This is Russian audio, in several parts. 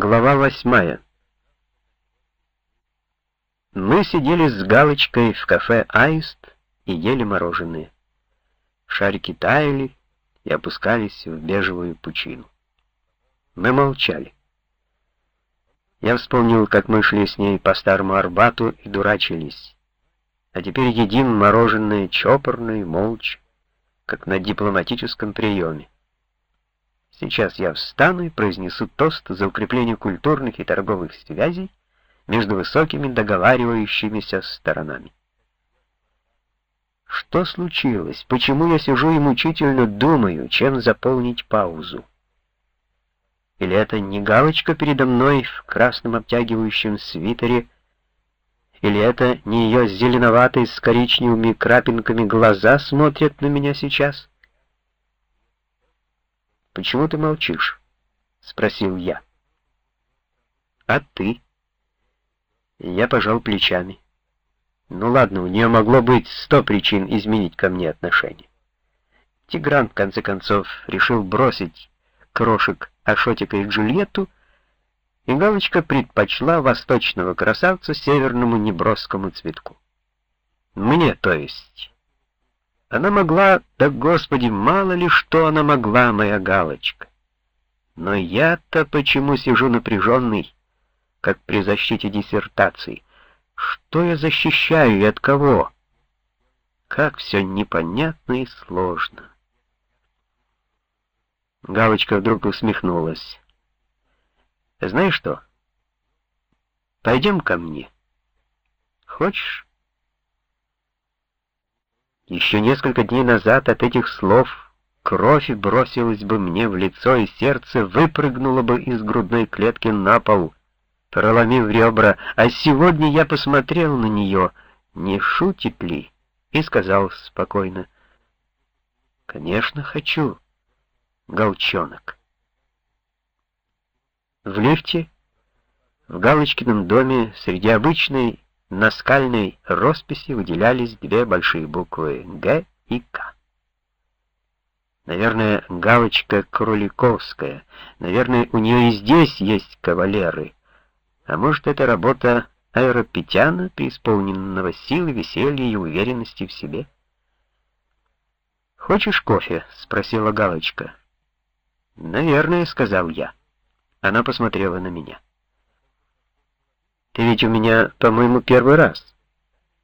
Глава восьмая. Мы сидели с Галочкой в кафе «Аист» и ели мороженое. Шарики таяли и опускались в бежевую пучину. Мы молчали. Я вспомнил, как мы шли с ней по старому Арбату и дурачились. А теперь едим мороженое чопорно и молча, как на дипломатическом приеме. Сейчас я встану и произнесу тост за укрепление культурных и торговых связей между высокими договаривающимися сторонами. Что случилось? Почему я сижу и мучительно думаю, чем заполнить паузу? Или это не галочка передо мной в красном обтягивающем свитере, или это не ее зеленоватые с коричневыми крапинками глаза смотрят на меня сейчас? «Почему ты молчишь?» — спросил я. «А ты?» Я пожал плечами. Ну ладно, у нее могло быть сто причин изменить ко мне отношение. Тигран, в конце концов, решил бросить крошек Ашотика и Джульетту, и Галочка предпочла восточного красавца северному неброскому цветку. Мне, то есть. Она могла, да господи, мало ли что она могла, моя галочка. Но я-то почему сижу напряженный, как при защите диссертации? Что я защищаю и от кого? Как все непонятно и сложно. Галочка вдруг усмехнулась. Знаешь что? Пойдем ко мне. Хочешь? Еще несколько дней назад от этих слов кровь бросилась бы мне в лицо, и сердце выпрыгнуло бы из грудной клетки на пол, проломив ребра, а сегодня я посмотрел на нее, не шутит ли, и сказал спокойно, «Конечно, хочу, голчонок». В лифте, в Галочкином доме, среди обычной на скальной росписи выделялись две большие буквы «Г» и «К». Наверное, галочка Кроликовская. Наверное, у нее и здесь есть кавалеры. А может, это работа аэропетяна, преисполненного силы, веселья и уверенности в себе? «Хочешь кофе?» — спросила галочка. «Наверное», — сказал я. Она посмотрела на меня. Ты ведь у меня, по-моему, первый раз.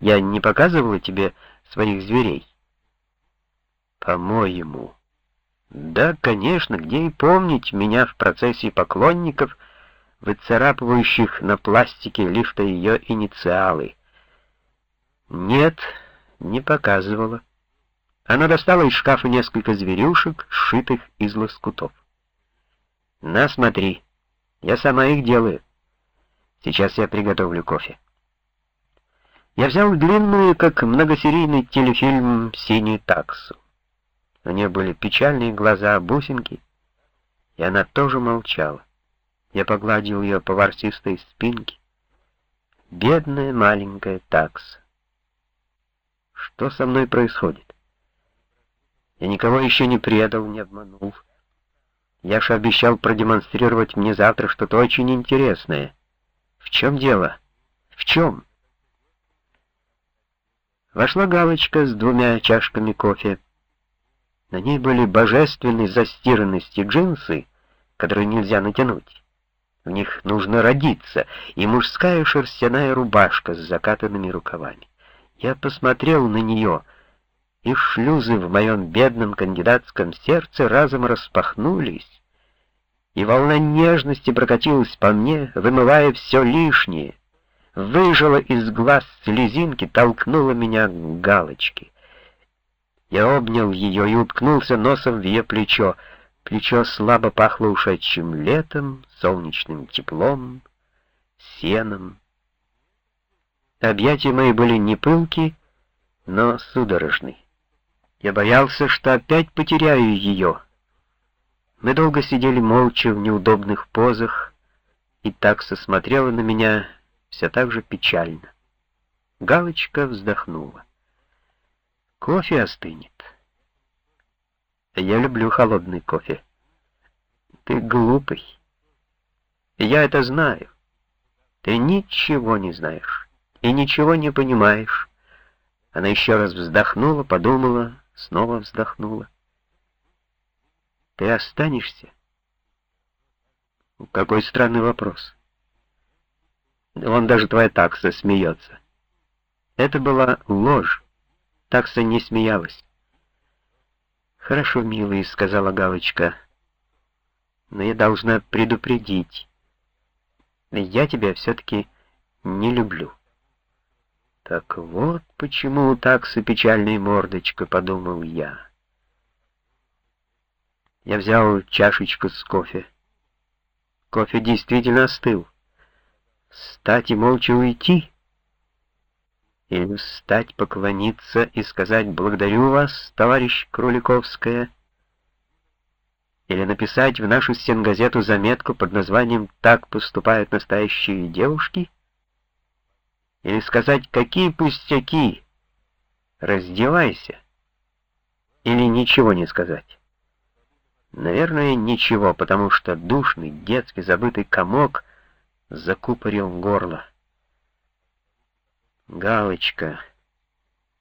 Я не показывала тебе своих зверей? По-моему. Да, конечно, где и помнить меня в процессе поклонников, выцарапывающих на пластике лифта ее инициалы. Нет, не показывала. Она достала из шкафа несколько зверюшек, сшитых из лоскутов. На, смотри, я сама их делаю. Сейчас я приготовлю кофе. Я взял длинную, как многосерийный телефильм, синюю таксу. У нее были печальные глаза, бусинки, и она тоже молчала. Я погладил ее по ворсистой спинке. Бедная маленькая такса. Что со мной происходит? Я никого еще не предал, не обманул. Я же обещал продемонстрировать мне завтра что-то очень интересное. В чем дело? В чем? Вошла галочка с двумя чашками кофе. На ней были божественной застиранности джинсы, которые нельзя натянуть. В них нужно родиться, и мужская шерстяная рубашка с закатанными рукавами. Я посмотрел на нее, и шлюзы в моем бедном кандидатском сердце разом распахнулись, и волна нежности прокатилась по мне, вымывая все лишнее, выжила из глаз слезинки, толкнула меня к галочке. Я обнял ее и уткнулся носом в ее плечо. Плечо слабо пахло ушедшим летом, солнечным теплом, сеном. Объятия мои были не пылки, но судорожны. Я боялся, что опять потеряю ее, мы долго сидели молча в неудобных позах, и такса смотрела на меня все так же печально. Галочка вздохнула. Кофе остынет. Я люблю холодный кофе. Ты глупый. Я это знаю. Ты ничего не знаешь и ничего не понимаешь. Она еще раз вздохнула, подумала, снова вздохнула. Ты останешься? Какой странный вопрос. Он даже твоя такса смеется. Это была ложь. Такса не смеялась. «Хорошо, милый», — сказала Галочка, — «но я должна предупредить. Я тебя все-таки не люблю». «Так вот почему у таксы печальная мордочка», — подумал я. Я взял чашечку с кофе. Кофе действительно остыл. Встать и молча уйти? Или встать, поклониться и сказать «Благодарю вас, товарищ Круликовская»? Или написать в нашу стенгазету заметку под названием «Так поступают настоящие девушки»? Или сказать «Какие пустяки? Раздевайся». Или ничего не сказать? Наверное, ничего, потому что душный, детский, забытый комок закупорил горло. Галочка,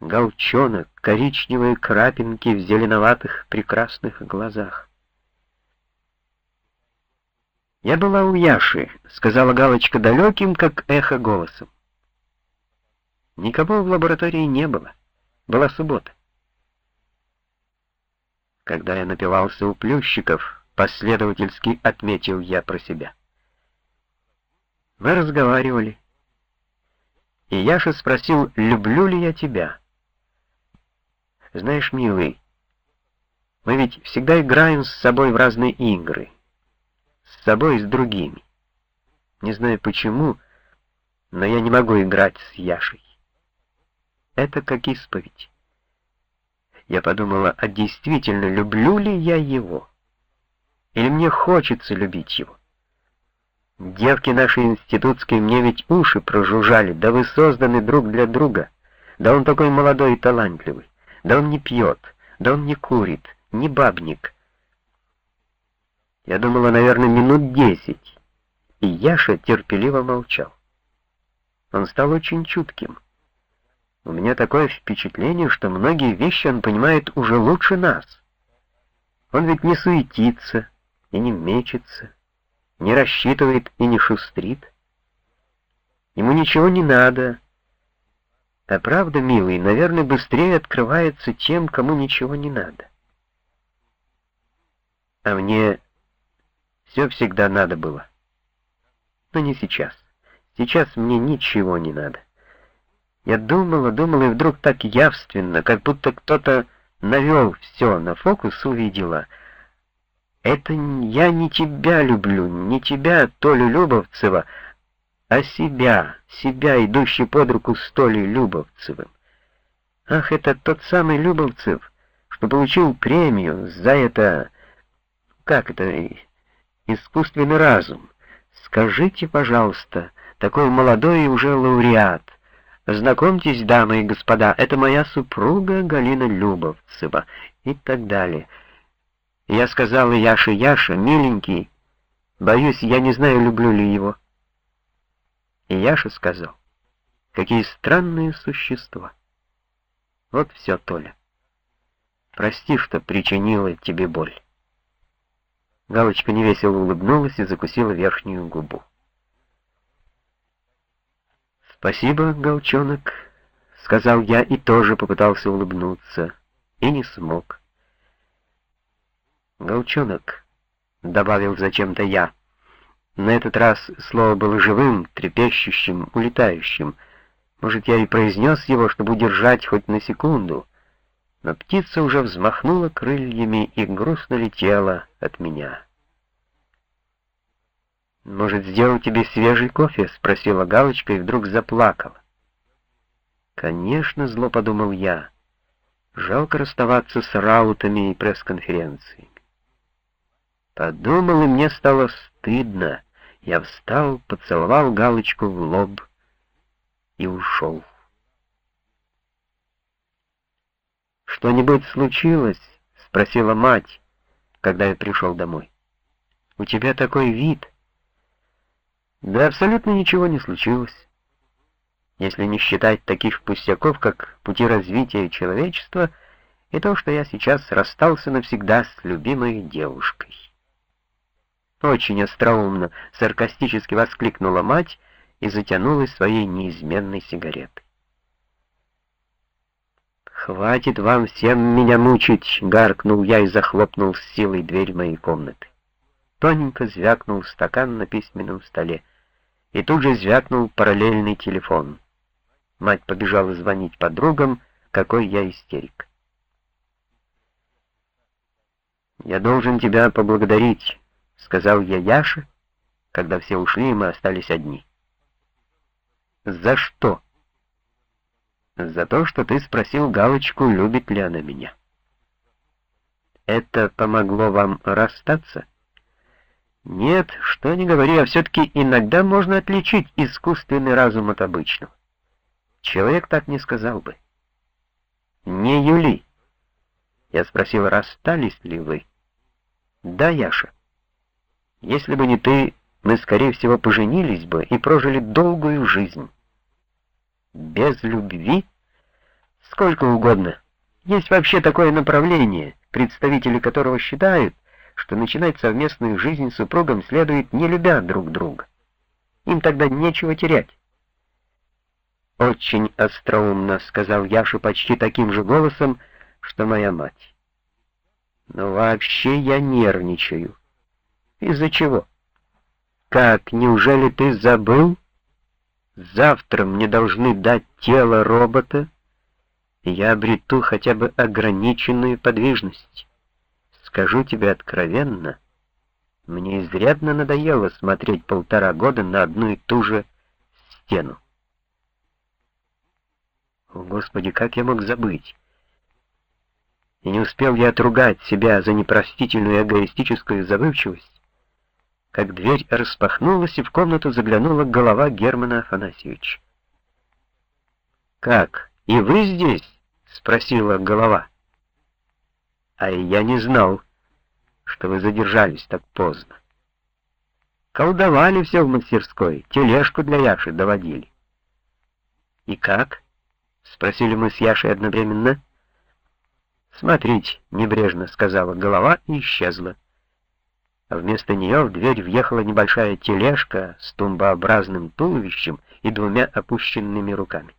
галчонок, коричневые крапинки в зеленоватых прекрасных глазах. «Я была у Яши», — сказала Галочка далеким, как эхо голосом. Никого в лаборатории не было. Была суббота. Когда я напивался у плющиков, последовательски отметил я про себя. Мы разговаривали. И Яша спросил, люблю ли я тебя. Знаешь, милый, мы ведь всегда играем с собой в разные игры. С собой и с другими. Не знаю почему, но я не могу играть с Яшей. Это как исповедь. Я подумала, а действительно люблю ли я его? Или мне хочется любить его? Девки наши институтские мне ведь уши прожужжали, да вы созданы друг для друга. Да он такой молодой и талантливый. Да он не пьет, да он не курит, не бабник. Я думала, наверное, минут десять, и Яша терпеливо молчал. Он стал очень чутким. У меня такое впечатление, что многие вещи он понимает уже лучше нас. Он ведь не суетится и не мечется, не рассчитывает и не шустрит. Ему ничего не надо. А правда, милый, наверное, быстрее открывается тем, кому ничего не надо. А мне все всегда надо было. Но не сейчас. Сейчас мне ничего не надо. Я думала, думала, и вдруг так явственно, как будто кто-то навел все на фокус, увидела. Это я не тебя люблю, не тебя, Толю Любовцева, а себя, себя, идущий под руку с Толей Любовцевым. Ах, это тот самый Любовцев, что получил премию за это... Как это... искусственный разум. Скажите, пожалуйста, такой молодой и уже лауреат, Знакомьтесь, дамы и господа, это моя супруга Галина Любовцева и так далее. Я сказала Яше, Яша, миленький, боюсь, я не знаю, люблю ли его. И Яша сказал, какие странные существа. Вот все, Толя. Прости, что причинила тебе боль. Галочка невесело улыбнулась и закусила верхнюю губу. «Спасибо, Голчонок», — сказал я и тоже попытался улыбнуться, и не смог. «Голчонок», — добавил зачем-то я. На этот раз слово было живым, трепещущим, улетающим. Может, я и произнес его, чтобы удержать хоть на секунду, но птица уже взмахнула крыльями и грустно летела от меня. «Может, сделать тебе свежий кофе?» — спросила Галочка и вдруг заплакала. «Конечно, зло подумал я. Жалко расставаться с раутами и пресс-конференциями». Подумал, и мне стало стыдно. Я встал, поцеловал Галочку в лоб и ушел. «Что-нибудь случилось?» — спросила мать, когда я пришел домой. «У тебя такой вид». Да абсолютно ничего не случилось. Если не считать таких пустяков, как пути развития человечества, и то, что я сейчас расстался навсегда с любимой девушкой. Очень остроумно, саркастически воскликнула мать и затянулась своей неизменной сигаретой. «Хватит вам всем меня мучить!» — гаркнул я и захлопнул с силой дверь моей комнаты. Тоненько звякнул стакан на письменном столе, и тут же звякнул параллельный телефон. Мать побежала звонить подругам, какой я истерик. «Я должен тебя поблагодарить», — сказал я Яше, когда все ушли, и мы остались одни. «За что?» «За то, что ты спросил Галочку, любит ли она меня». «Это помогло вам расстаться?» «Нет, что не говори, а все-таки иногда можно отличить искусственный разум от обычного. Человек так не сказал бы». «Не Юли». Я спросил, расстались ли вы? «Да, Яша. Если бы не ты, мы, скорее всего, поженились бы и прожили долгую жизнь». Без любви? Сколько угодно. Есть вообще такое направление, представители которого считают, что начинать совместную жизнь с супругом следует, не любя друг друга. Им тогда нечего терять. «Очень остроумно», — сказал Яша почти таким же голосом, что моя мать. «Но вообще я нервничаю. Из-за чего? Как, неужели ты забыл?» Завтра мне должны дать тело робота, и я обрету хотя бы ограниченную подвижность. Скажу тебе откровенно, мне изрядно надоело смотреть полтора года на одну и ту же стену. О, Господи, как я мог забыть? И не успел я отругать себя за непростительную эгоистическую забывчивость, как дверь распахнулась, и в комнату заглянула голова Германа Афанасьевича. «Как, и вы здесь?» — спросила голова. «А я не знал, что вы задержались так поздно. Колдовали все в мастерской, тележку для Яши доводили». «И как?» — спросили мы с Яшей одновременно. «Смотрите», — небрежно сказала голова и исчезла а вместо нее в дверь въехала небольшая тележка с тумбообразным туловищем и двумя опущенными руками.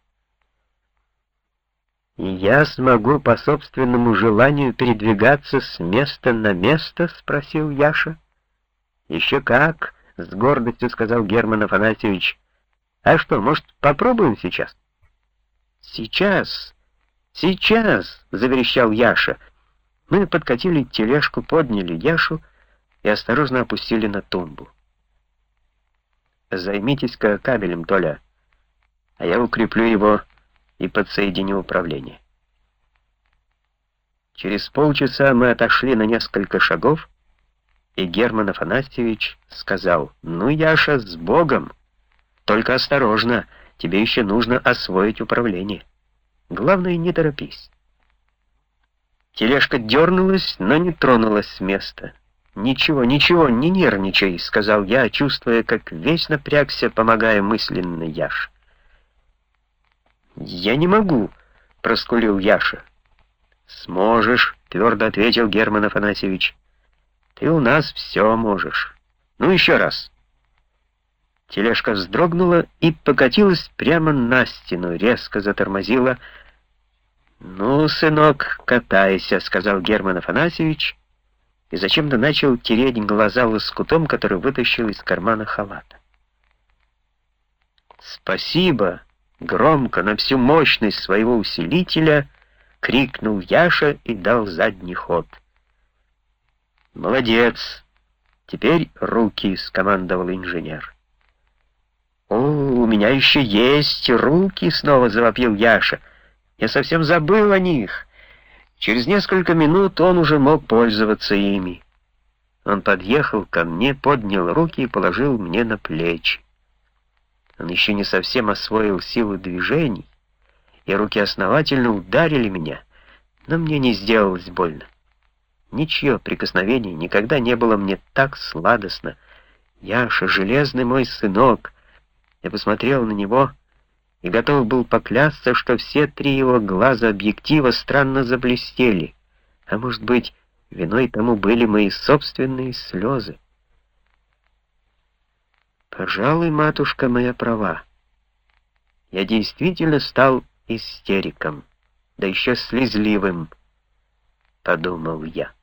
«И я смогу по собственному желанию передвигаться с места на место?» — спросил Яша. «Еще как!» — с гордостью сказал Герман Афанасьевич. «А что, может, попробуем сейчас?» «Сейчас! Сейчас!» — заверещал Яша. Мы подкатили тележку, подняли Яшу, и осторожно опустили на тумбу. «Займитесь-ка кабелем, Толя, а я укреплю его и подсоединю управление». Через полчаса мы отошли на несколько шагов, и Герман Афанасьевич сказал, «Ну, Яша, с Богом! Только осторожно, тебе еще нужно освоить управление. Главное, не торопись». Тележка дернулась, но не тронулась с места. «Ничего, ничего, не нервничай», — сказал я, чувствуя, как весь напрягся, помогая мысленно Яш. «Я не могу», — проскулил Яша. «Сможешь», — твердо ответил Герман Афанасьевич. «Ты у нас все можешь. Ну, еще раз». Тележка вздрогнула и покатилась прямо на стену, резко затормозила. «Ну, сынок, катайся», — сказал Герман Афанасьевич, — и зачем-то начал тереть глаза лоскутом, который вытащил из кармана халата. «Спасибо!» — громко, на всю мощность своего усилителя крикнул Яша и дал задний ход. «Молодец! Теперь руки!» — скомандовал инженер. «О, у меня еще есть руки!» — снова завопил Яша. «Я совсем забыл о них!» Через несколько минут он уже мог пользоваться ими. Он подъехал ко мне, поднял руки и положил мне на плечи. Он еще не совсем освоил силу движений, и руки основательно ударили меня, но мне не сделалось больно. Ничье прикосновение никогда не было мне так сладостно, Яша, железный мой сынок. Я посмотрел на него и готов был поклясться, что все три его глаза объектива странно заблестели. А может быть, виной тому были мои собственные слезы. Пожалуй, матушка моя права. Я действительно стал истериком, да еще слезливым, подумал я.